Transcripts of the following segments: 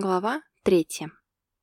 Глава третья.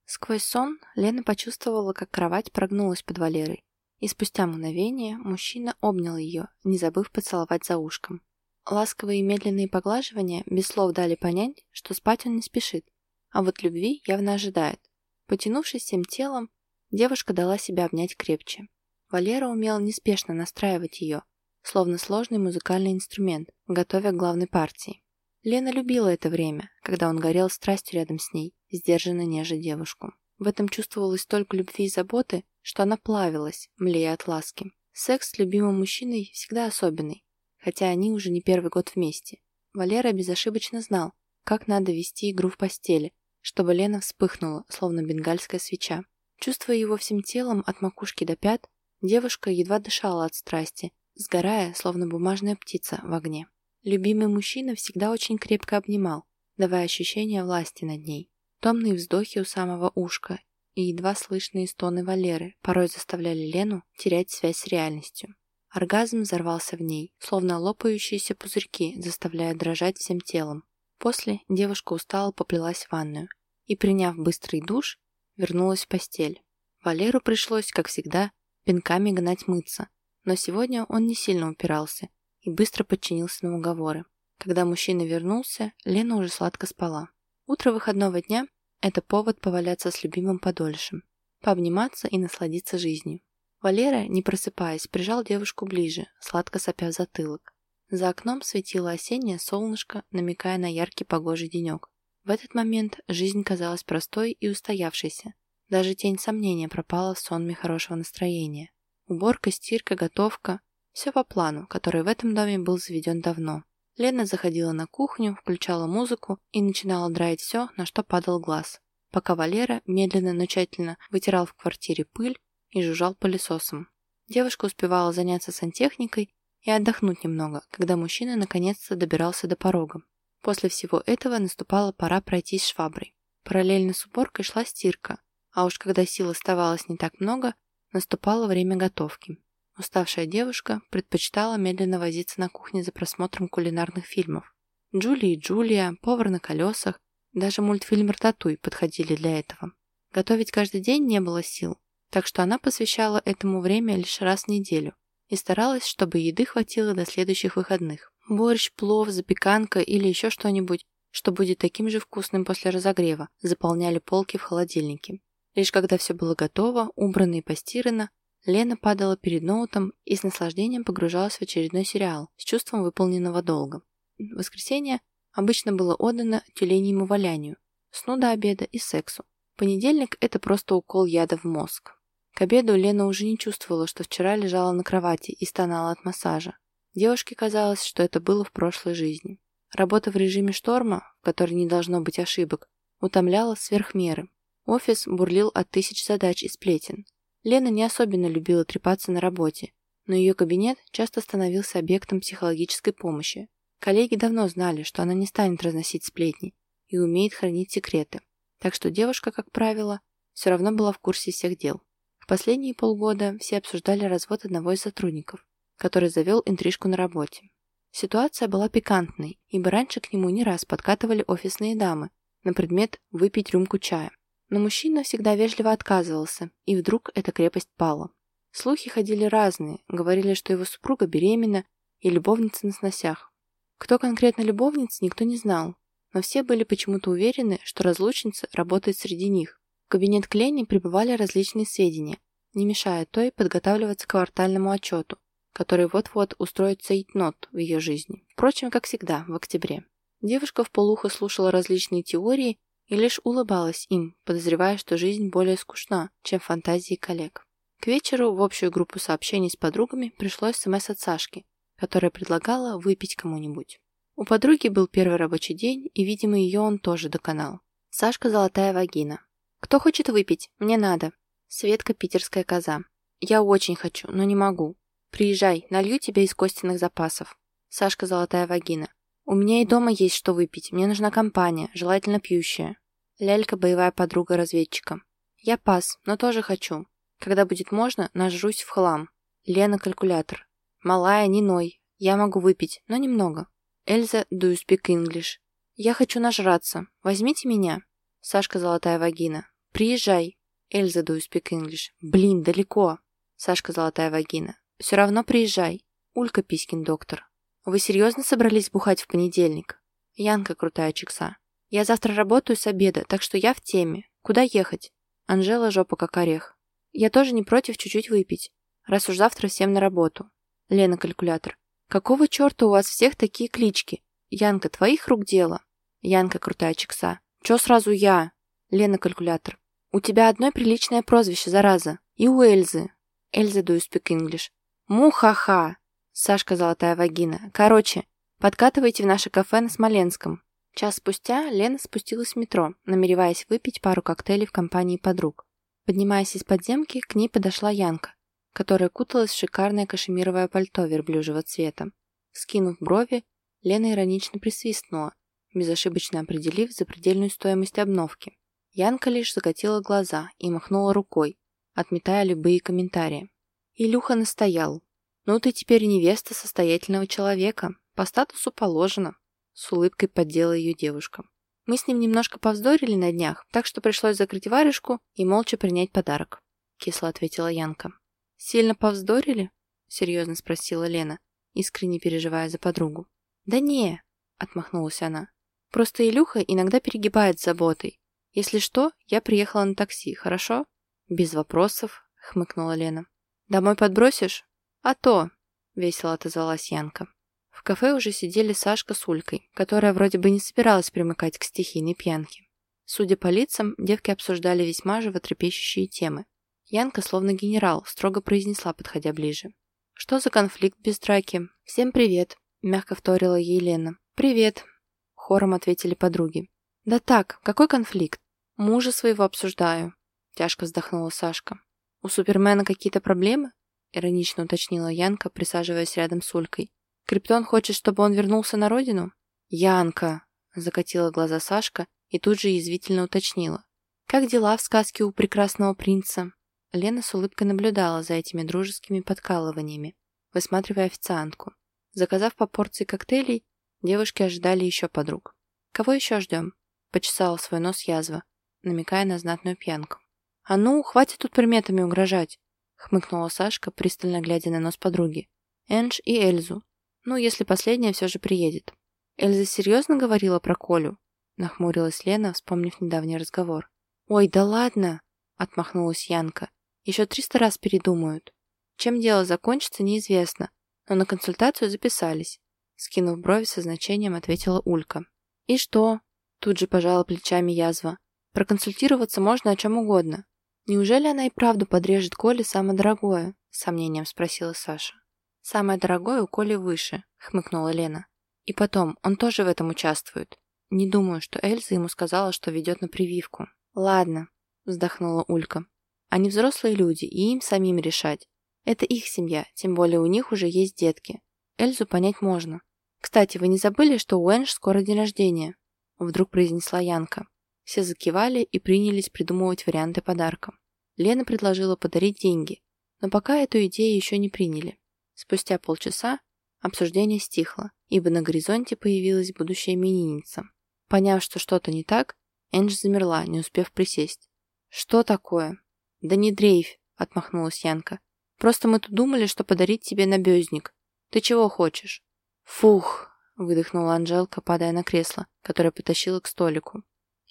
Сквозь сон Лена почувствовала, как кровать прогнулась под Валерой, и спустя мгновение мужчина обнял ее, не забыв поцеловать за ушком. Ласковые и медленные поглаживания без слов дали понять, что спать он не спешит, а вот любви явно ожидает. Потянувшись всем телом, девушка дала себя обнять крепче. Валера умел неспешно настраивать ее, словно сложный музыкальный инструмент, готовя к главной партии. Лена любила это время, когда он горел страстью рядом с ней, сдержанно нежа девушку. В этом чувствовалось столько любви и заботы, что она плавилась, млея от ласки. Секс с любимым мужчиной всегда особенный, хотя они уже не первый год вместе. Валера безошибочно знал, как надо вести игру в постели, чтобы Лена вспыхнула, словно бенгальская свеча. Чувствуя его всем телом от макушки до пят, девушка едва дышала от страсти, сгорая, словно бумажная птица в огне. Любимый мужчина всегда очень крепко обнимал, давая ощущение власти над ней. Томные вздохи у самого ушка и едва слышные стоны Валеры порой заставляли Лену терять связь с реальностью. Оргазм взорвался в ней, словно лопающиеся пузырьки, заставляя дрожать всем телом. После девушка устало поплелась в ванную и, приняв быстрый душ, вернулась в постель. Валеру пришлось, как всегда, пинками гнать мыться, но сегодня он не сильно упирался и быстро подчинился на уговоры. Когда мужчина вернулся, Лена уже сладко спала. Утро выходного дня – это повод поваляться с любимым подольше, пообниматься и насладиться жизнью. Валера, не просыпаясь, прижал девушку ближе, сладко сопя в затылок. За окном светило осеннее солнышко, намекая на яркий погожий денек. В этот момент жизнь казалась простой и устоявшейся. Даже тень сомнения пропала в сонме хорошего настроения. Уборка, стирка, готовка все по плану, который в этом доме был заведен давно. Лена заходила на кухню, включала музыку и начинала драить все, на что падал глаз, пока Валера медленно, но тщательно вытирал в квартире пыль и жужжал пылесосом. Девушка успевала заняться сантехникой и отдохнуть немного, когда мужчина наконец-то добирался до порога. После всего этого наступала пора пройтись шваброй. Параллельно с уборкой шла стирка, а уж когда сил оставалось не так много, наступало время готовки. Уставшая девушка предпочитала медленно возиться на кухне за просмотром кулинарных фильмов. Джули и Джулия, повар на колесах, даже мультфильм «Рататуй» подходили для этого. Готовить каждый день не было сил, так что она посвящала этому время лишь раз в неделю и старалась, чтобы еды хватило до следующих выходных. Борщ, плов, запеканка или еще что-нибудь, что будет таким же вкусным после разогрева, заполняли полки в холодильнике. Лишь когда все было готово, убрано и постирано, Лена падала перед ноутом и с наслаждением погружалась в очередной сериал с чувством выполненного долга. Воскресенье обычно было отдано тюленьему валянию, сну до обеда и сексу. Понедельник – это просто укол яда в мозг. К обеду Лена уже не чувствовала, что вчера лежала на кровати и стонала от массажа. Девушке казалось, что это было в прошлой жизни. Работа в режиме шторма, в которой не должно быть ошибок, утомляла сверх меры. Офис бурлил от тысяч задач и сплетен. Лена не особенно любила трепаться на работе, но ее кабинет часто становился объектом психологической помощи. Коллеги давно знали, что она не станет разносить сплетни и умеет хранить секреты, так что девушка, как правило, все равно была в курсе всех дел. В последние полгода все обсуждали развод одного из сотрудников, который завел интрижку на работе. Ситуация была пикантной, ибо раньше к нему не раз подкатывали офисные дамы на предмет выпить рюмку чая. Но мужчина всегда вежливо отказывался, и вдруг эта крепость пала. Слухи ходили разные, говорили, что его супруга беременна и любовница на сносях. Кто конкретно любовница, никто не знал, но все были почему-то уверены, что разлучница работает среди них. В кабинет Клени прибывали различные сведения, не мешая той подготавливаться к квартальному отчету, который вот-вот устроит цейтнот в ее жизни. Впрочем, как всегда, в октябре. Девушка в полухо слушала различные теории и лишь улыбалась им, подозревая, что жизнь более скучна, чем фантазии коллег. К вечеру в общую группу сообщений с подругами пришло СМС от Сашки, которая предлагала выпить кому-нибудь. У подруги был первый рабочий день, и, видимо, ее он тоже доконал. Сашка золотая вагина. «Кто хочет выпить? Мне надо». Светка питерская коза. «Я очень хочу, но не могу. Приезжай, налью тебе из костяных запасов». Сашка золотая вагина. «У меня и дома есть что выпить. Мне нужна компания, желательно пьющая». Лялька – боевая подруга разведчика. «Я пас, но тоже хочу. Когда будет можно, нажрусь в хлам». Лена – калькулятор. «Малая, не ной. Я могу выпить, но немного». Эльза – do you speak English? «Я хочу нажраться. Возьмите меня». Сашка Золотая Вагина. Приезжай. Эльза do you speak English. Блин, далеко. Сашка Золотая Вагина. Все равно приезжай. Улька Писькин доктор. Вы серьезно собрались бухать в понедельник? Янка Крутая Чикса. Я завтра работаю с обеда, так что я в теме. Куда ехать? Анжела жопа как орех. Я тоже не против чуть-чуть выпить, раз уж завтра всем на работу. Лена Калькулятор. Какого черта у вас всех такие клички? Янка, твоих рук дело. Янка Крутая Чикса. Чё сразу я? Лена Калькулятор. У тебя одно приличное прозвище, зараза. И у Эльзы. Эльза do you speak English. Мухаха. Сашка Золотая Вагина. Короче, подкатывайте в наше кафе на Смоленском. Час спустя Лена спустилась в метро, намереваясь выпить пару коктейлей в компании подруг. Поднимаясь из подземки, к ней подошла Янка, которая куталась в шикарное кашемировое пальто верблюжьего цвета. Скинув брови, Лена иронично присвистнула, безошибочно определив запредельную стоимость обновки. Янка лишь закатила глаза и махнула рукой, отметая любые комментарии. Илюха настоял. «Ну ты теперь невеста состоятельного человека, по статусу положено», с улыбкой поддела ее девушка. Мы с ним немножко повздорили на днях, так что пришлось закрыть варежку и молча принять подарок», — кисло ответила Янка. «Сильно повздорили?» — серьезно спросила Лена, искренне переживая за подругу. «Да не», — отмахнулась она. «Просто Илюха иногда перегибает с заботой. Если что, я приехала на такси, хорошо?» «Без вопросов», — хмыкнула Лена. «Домой подбросишь?» «А то», — весело отозвалась Янка. В кафе уже сидели Сашка с Улькой, которая вроде бы не собиралась примыкать к стихийной пьянке. Судя по лицам, девки обсуждали весьма животрепещущие темы. Янка, словно генерал, строго произнесла, подходя ближе. «Что за конфликт без драки? Всем привет!» – мягко вторила ей Лена. «Привет!» – хором ответили подруги. «Да так, какой конфликт? Мужа своего обсуждаю», – тяжко вздохнула Сашка. «У Супермена какие-то проблемы?» – иронично уточнила Янка, присаживаясь рядом с Улькой. Криптон хочет, чтобы он вернулся на родину? Янка, закатила глаза Сашка и тут же язвительно уточнила. Как дела в сказке у прекрасного принца? Лена с улыбкой наблюдала за этими дружескими подкалываниями, высматривая официантку. Заказав по порции коктейлей, девушки ожидали еще подруг. «Кого еще ждем?» – почесала свой нос язва, намекая на знатную пьянку. «А ну, хватит тут приметами угрожать!» – хмыкнула Сашка, пристально глядя на нос подруги. «Эндж и Эльзу. Ну, если последняя все же приедет. Эльза серьезно говорила про Колю? Нахмурилась Лена, вспомнив недавний разговор. Ой, да ладно! Отмахнулась Янка. Еще триста раз передумают. Чем дело закончится, неизвестно, но на консультацию записались. Скинув брови со значением, ответила Улька. «И что?» Тут же пожала плечами язва. «Проконсультироваться можно о чем угодно. Неужели она и правду подрежет Коле самое дорогое?» С сомнением спросила Саша. «Самое дорогое у Коли выше», — хмыкнула Лена. «И потом, он тоже в этом участвует. Не думаю, что Эльза ему сказала, что ведет на прививку». «Ладно», — вздохнула Улька. «Они взрослые люди, и им самим решать. Это их семья, тем более у них уже есть детки. Эльзу понять можно. Кстати, вы не забыли, что у Энж скоро день рождения?» Вдруг произнесла Янка. Все закивали и принялись придумывать варианты подарка. Лена предложила подарить деньги, но пока эту идею еще не приняли. Спустя полчаса обсуждение стихло, ибо на горизонте появилась будущая именинница. Поняв, что что-то не так, Эндж замерла, не успев присесть. «Что такое?» «Да не дрейфь», — отмахнулась Янка. «Просто мы тут думали, что подарить тебе набезник. Ты чего хочешь?» «Фух», — выдохнула Анжелка, падая на кресло, которое потащила к столику.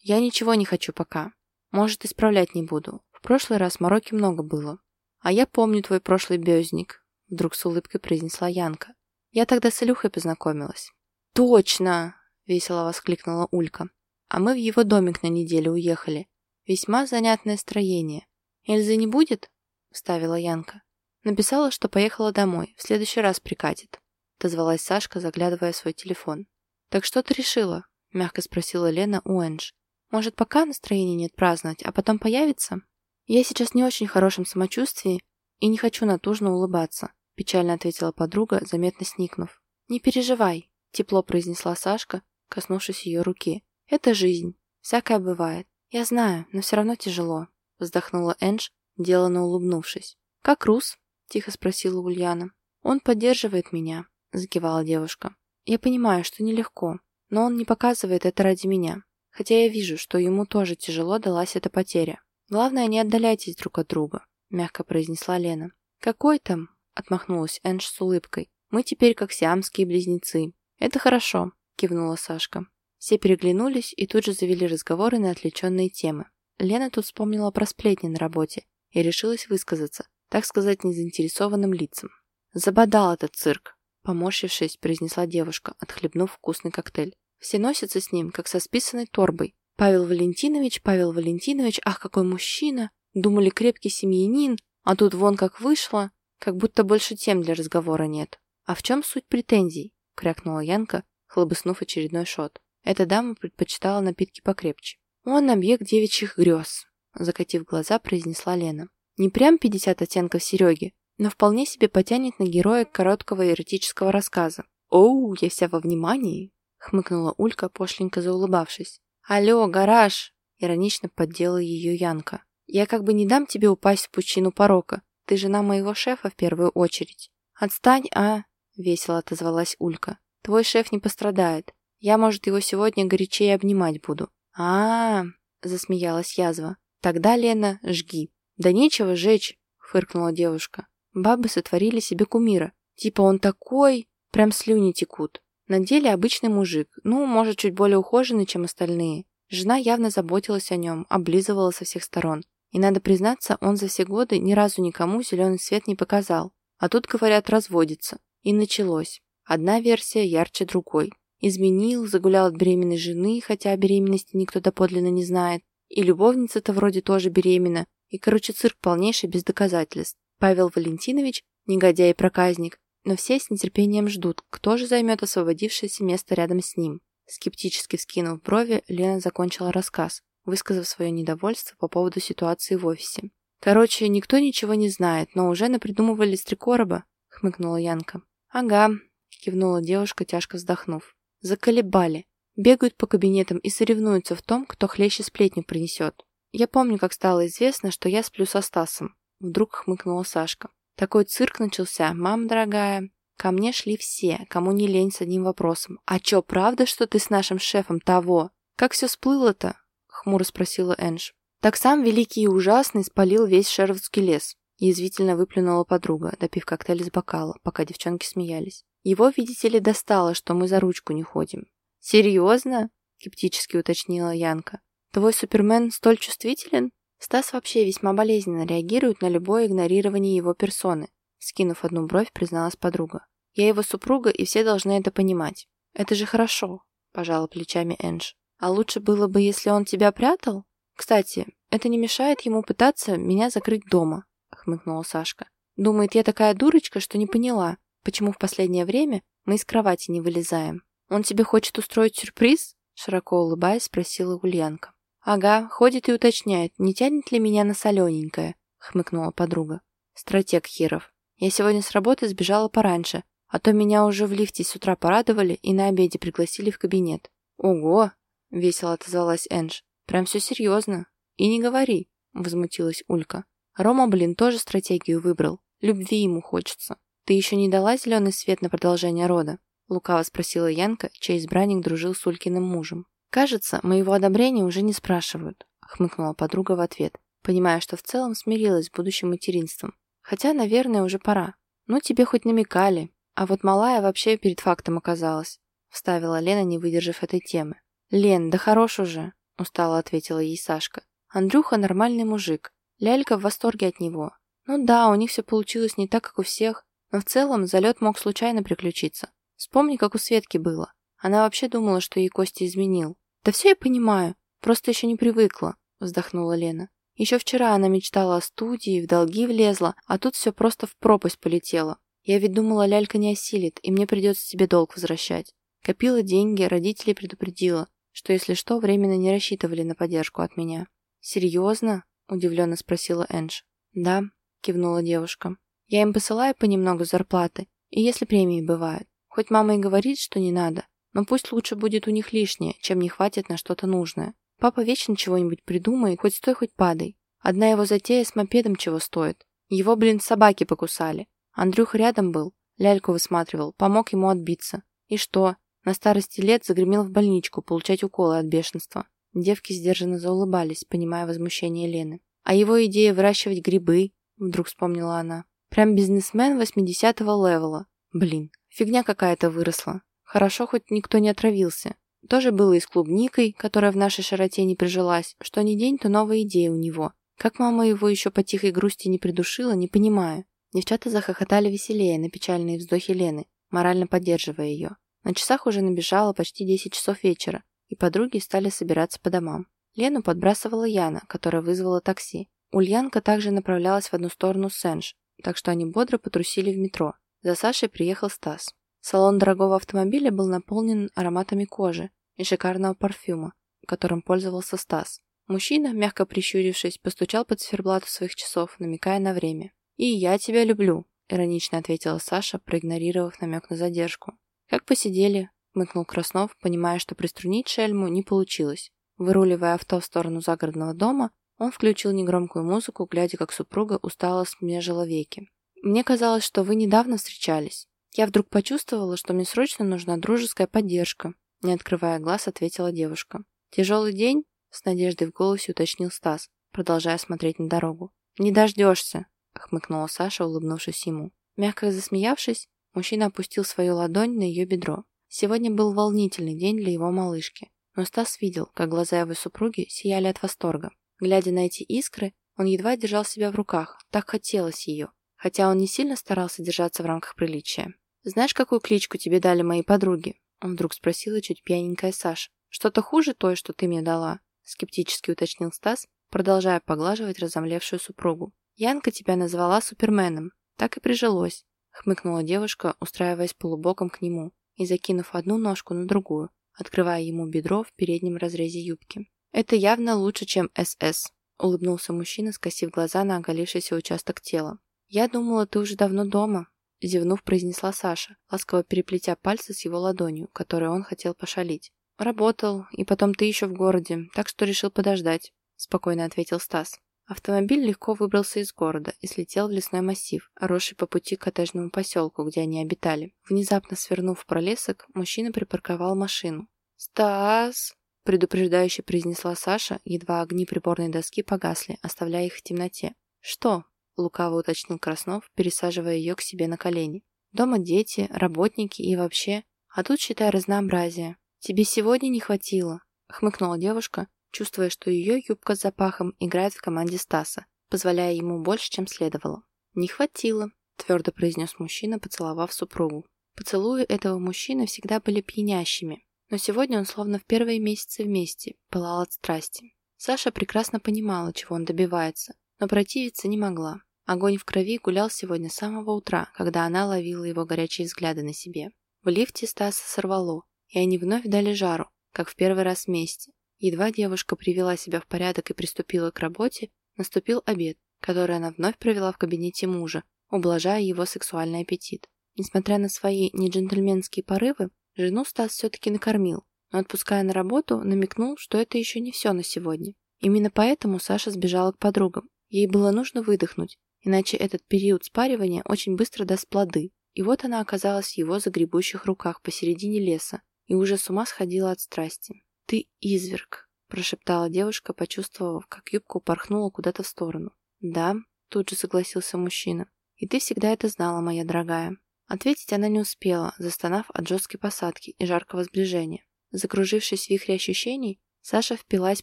«Я ничего не хочу пока. Может, исправлять не буду. В прошлый раз мороки много было. А я помню твой прошлый безник. Вдруг с улыбкой произнесла Янка. Я тогда с Илюхой познакомилась. «Точно!» — весело воскликнула Улька. «А мы в его домик на неделю уехали. Весьма занятное строение. Эльзы не будет?» — вставила Янка. Написала, что поехала домой, в следующий раз прикатит. Дозвалась Сашка, заглядывая в свой телефон. «Так что ты решила?» — мягко спросила Лена у Эндж. «Может, пока настроения нет праздновать, а потом появится?» «Я сейчас не очень хорошем самочувствии и не хочу натужно улыбаться», – печально ответила подруга, заметно сникнув. «Не переживай», – тепло произнесла Сашка, коснувшись ее руки. «Это жизнь. Всякое бывает. Я знаю, но все равно тяжело», – вздохнула Эндж, деланно улыбнувшись. «Как Рус?» – тихо спросила Ульяна. «Он поддерживает меня», – закивала девушка. «Я понимаю, что нелегко, но он не показывает это ради меня. Хотя я вижу, что ему тоже тяжело далась эта потеря. Главное, не отдаляйтесь друг от друга», — мягко произнесла Лена. «Какой там?» — отмахнулась Эндж с улыбкой. «Мы теперь как сиамские близнецы». «Это хорошо», — кивнула Сашка. Все переглянулись и тут же завели разговоры на отвлеченные темы. Лена тут вспомнила про сплетни на работе и решилась высказаться, так сказать, незаинтересованным лицам. «Забодал этот цирк», — поморщившись, произнесла девушка, отхлебнув вкусный коктейль. «Все носятся с ним, как со списанной торбой. Павел Валентинович, Павел Валентинович, ах, какой мужчина! Думали, крепкий семьянин, а тут вон как вышло, как будто больше тем для разговора нет. А в чем суть претензий? Крякнула Янка, хлобыснув очередной шот. Эта дама предпочитала напитки покрепче. Он объект девичьих грез, закатив глаза, произнесла Лена. Не прям 50 оттенков Сереги, но вполне себе потянет на героя короткого эротического рассказа. «Оу, я вся во внимании!» — хмыкнула Улька, пошленько заулыбавшись. «Алло, гараж!» — иронично подделала ее Янка. «Я как бы не дам тебе упасть в пучину порока. Ты жена моего шефа в первую очередь. Отстань, а...» — весело отозвалась Улька. «Твой шеф не пострадает. Я, может, его сегодня горячее обнимать буду». А -а -а, засмеялась язва. «Тогда, Лена, жги». «Да нечего жечь», — фыркнула девушка. Бабы сотворили себе кумира. Типа он такой, прям слюни текут. На деле обычный мужик, ну, может, чуть более ухоженный, чем остальные. Жена явно заботилась о нем, облизывала со всех сторон. И надо признаться, он за все годы ни разу никому зеленый свет не показал. А тут, говорят, разводится. И началось. Одна версия ярче другой. Изменил, загулял от беременной жены, хотя о беременности никто доподлинно не знает. И любовница-то вроде тоже беременна. И, короче, цирк полнейший без доказательств. Павел Валентинович, негодяй и проказник, но все с нетерпением ждут, кто же займет освободившееся место рядом с ним. Скептически вскинув брови, Лена закончила рассказ, высказав свое недовольство по поводу ситуации в офисе. «Короче, никто ничего не знает, но уже напридумывали стрекороба», — хмыкнула Янка. «Ага», — кивнула девушка, тяжко вздохнув. «Заколебали. Бегают по кабинетам и соревнуются в том, кто хлеще сплетню принесет. Я помню, как стало известно, что я сплю со Стасом». Вдруг хмыкнула Сашка. Такой цирк начался, мам дорогая. Ко мне шли все, кому не лень с одним вопросом. «А чё, правда, что ты с нашим шефом того? Как все сплыло-то?» — хмуро спросила Эндж. «Так сам великий и ужасный спалил весь Шервудский лес», — язвительно выплюнула подруга, допив коктейль из бокала, пока девчонки смеялись. «Его, видите ли, достало, что мы за ручку не ходим». «Серьезно?» — скептически уточнила Янка. «Твой Супермен столь чувствителен?» Стас вообще весьма болезненно реагирует на любое игнорирование его персоны. Скинув одну бровь, призналась подруга. Я его супруга, и все должны это понимать. Это же хорошо, пожала плечами Эндж. А лучше было бы, если он тебя прятал? Кстати, это не мешает ему пытаться меня закрыть дома, хмыкнула Сашка. Думает, я такая дурочка, что не поняла, почему в последнее время мы из кровати не вылезаем. Он тебе хочет устроить сюрприз? Широко улыбаясь, спросила Ульянка. «Ага, ходит и уточняет, не тянет ли меня на солененькое», — хмыкнула подруга. «Стратег Хиров. Я сегодня с работы сбежала пораньше, а то меня уже в лифте с утра порадовали и на обеде пригласили в кабинет». «Ого!» — весело отозвалась Эндж. «Прям все серьезно. И не говори», — возмутилась Улька. «Рома, блин, тоже стратегию выбрал. Любви ему хочется. Ты еще не дала зеленый свет на продолжение рода?» — лукаво спросила Янка, чей избранник дружил с Улькиным мужем. «Кажется, моего одобрения уже не спрашивают», — хмыкнула подруга в ответ, понимая, что в целом смирилась с будущим материнством. «Хотя, наверное, уже пора. Ну, тебе хоть намекали. А вот малая вообще перед фактом оказалась», — вставила Лена, не выдержав этой темы. «Лен, да хорош уже», — устало ответила ей Сашка. «Андрюха нормальный мужик. Лялька в восторге от него. Ну да, у них все получилось не так, как у всех, но в целом залет мог случайно приключиться. Вспомни, как у Светки было. Она вообще думала, что ей Костя изменил. «Да все я понимаю, просто еще не привыкла», — вздохнула Лена. «Еще вчера она мечтала о студии, в долги влезла, а тут все просто в пропасть полетело. Я ведь думала, лялька не осилит, и мне придется себе долг возвращать. Копила деньги, родителей предупредила, что если что, временно не рассчитывали на поддержку от меня». «Серьезно?» — удивленно спросила Эндж. «Да», — кивнула девушка. «Я им посылаю понемногу зарплаты, и если премии бывают. Хоть мама и говорит, что не надо, но пусть лучше будет у них лишнее, чем не хватит на что-то нужное. Папа вечно чего-нибудь придумает, хоть стой, хоть падай. Одна его затея с мопедом чего стоит. Его, блин, собаки покусали. Андрюха рядом был, ляльку высматривал, помог ему отбиться. И что? На старости лет загремел в больничку получать уколы от бешенства. Девки сдержанно заулыбались, понимая возмущение Лены. А его идея выращивать грибы, вдруг вспомнила она. Прям бизнесмен 80-го левела. Блин, фигня какая-то выросла. Хорошо, хоть никто не отравился. Тоже было и с клубникой, которая в нашей широте не прижилась. Что ни день, то новая идея у него. Как мама его еще по тихой грусти не придушила, не понимаю. Девчата захохотали веселее на печальные вздохи Лены, морально поддерживая ее. На часах уже набежало почти 10 часов вечера, и подруги стали собираться по домам. Лену подбрасывала Яна, которая вызвала такси. Ульянка также направлялась в одну сторону Сенж, так что они бодро потрусили в метро. За Сашей приехал Стас. Салон дорогого автомобиля был наполнен ароматами кожи и шикарного парфюма, которым пользовался Стас. Мужчина, мягко прищурившись, постучал по циферблату своих часов, намекая на время. «И я тебя люблю», — иронично ответила Саша, проигнорировав намек на задержку. «Как посидели?» — мыкнул Краснов, понимая, что приструнить шельму не получилось. Выруливая авто в сторону загородного дома, он включил негромкую музыку, глядя, как супруга устало смежила веки. «Мне казалось, что вы недавно встречались. Я вдруг почувствовала, что мне срочно нужна дружеская поддержка», не открывая глаз, ответила девушка. «Тяжелый день?» с надеждой в голосе уточнил Стас, продолжая смотреть на дорогу. «Не дождешься», — хмыкнула Саша, улыбнувшись ему. Мягко засмеявшись, мужчина опустил свою ладонь на ее бедро. Сегодня был волнительный день для его малышки, но Стас видел, как глаза его супруги сияли от восторга. Глядя на эти искры, он едва держал себя в руках, так хотелось ее, хотя он не сильно старался держаться в рамках приличия. «Знаешь, какую кличку тебе дали мои подруги?» Он вдруг спросила чуть пьяненькая Саша. «Что-то хуже той, что ты мне дала?» Скептически уточнил Стас, продолжая поглаживать разомлевшую супругу. «Янка тебя назвала Суперменом. Так и прижилось», — хмыкнула девушка, устраиваясь полубоком к нему и закинув одну ножку на другую, открывая ему бедро в переднем разрезе юбки. «Это явно лучше, чем СС», — улыбнулся мужчина, скосив глаза на оголившийся участок тела. «Я думала, ты уже давно дома», Зевнув, произнесла Саша, ласково переплетя пальцы с его ладонью, которой он хотел пошалить. «Работал, и потом ты еще в городе, так что решил подождать», — спокойно ответил Стас. Автомобиль легко выбрался из города и слетел в лесной массив, росший по пути к коттеджному поселку, где они обитали. Внезапно свернув в пролесок, мужчина припарковал машину. «Стас!» — предупреждающе произнесла Саша, едва огни приборной доски погасли, оставляя их в темноте. «Что?» — лукаво уточнил Краснов, пересаживая ее к себе на колени. «Дома дети, работники и вообще. А тут, считай, разнообразие. Тебе сегодня не хватило», — хмыкнула девушка, чувствуя, что ее юбка с запахом играет в команде Стаса, позволяя ему больше, чем следовало. «Не хватило», — твердо произнес мужчина, поцеловав супругу. Поцелуи этого мужчины всегда были пьянящими, но сегодня он словно в первые месяцы вместе пылал от страсти. Саша прекрасно понимала, чего он добивается, но противиться не могла. Огонь в крови гулял сегодня с самого утра, когда она ловила его горячие взгляды на себе. В лифте Стаса сорвало, и они вновь дали жару, как в первый раз вместе. Едва девушка привела себя в порядок и приступила к работе, наступил обед, который она вновь провела в кабинете мужа, ублажая его сексуальный аппетит. Несмотря на свои неджентльменские порывы, жену Стас все-таки накормил, но отпуская на работу, намекнул, что это еще не все на сегодня. Именно поэтому Саша сбежала к подругам, Ей было нужно выдохнуть, иначе этот период спаривания очень быстро даст плоды. И вот она оказалась в его загребущих руках посередине леса и уже с ума сходила от страсти. «Ты изверг», – прошептала девушка, почувствовав, как юбка упорхнула куда-то в сторону. «Да», – тут же согласился мужчина. «И ты всегда это знала, моя дорогая». Ответить она не успела, застонав от жесткой посадки и жаркого сближения. Закружившись в вихре ощущений, Саша впилась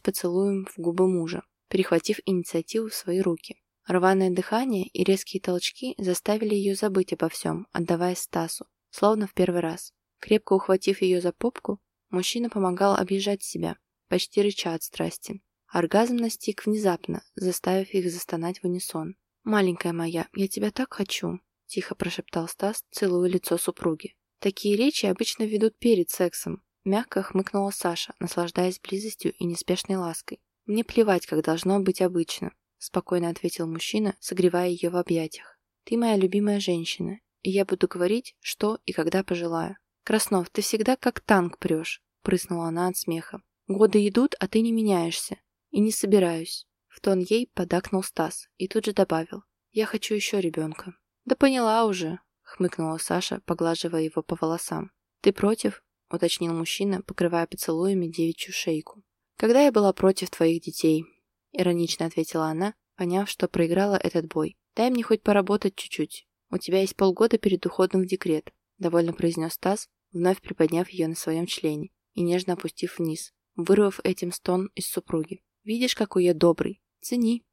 поцелуем в губы мужа перехватив инициативу в свои руки. Рваное дыхание и резкие толчки заставили ее забыть обо всем, отдавая Стасу, словно в первый раз. Крепко ухватив ее за попку, мужчина помогал объезжать себя, почти рыча от страсти. Оргазм настиг внезапно, заставив их застонать в унисон. «Маленькая моя, я тебя так хочу», – тихо прошептал Стас, целуя лицо супруги. «Такие речи обычно ведут перед сексом», – мягко хмыкнула Саша, наслаждаясь близостью и неспешной лаской. «Мне плевать, как должно быть обычно», – спокойно ответил мужчина, согревая ее в объятиях. «Ты моя любимая женщина, и я буду говорить, что и когда пожелаю». «Краснов, ты всегда как танк прешь», – прыснула она от смеха. «Годы идут, а ты не меняешься. И не собираюсь». В тон ей подакнул Стас и тут же добавил. «Я хочу еще ребенка». «Да поняла уже», – хмыкнула Саша, поглаживая его по волосам. «Ты против?» – уточнил мужчина, покрывая поцелуями девичью шейку. «Когда я была против твоих детей», — иронично ответила она, поняв, что проиграла этот бой. «Дай мне хоть поработать чуть-чуть. У тебя есть полгода перед уходом в декрет», — довольно произнес Стас, вновь приподняв ее на своем члене и нежно опустив вниз, вырвав этим стон из супруги. «Видишь, какой я добрый. Цени».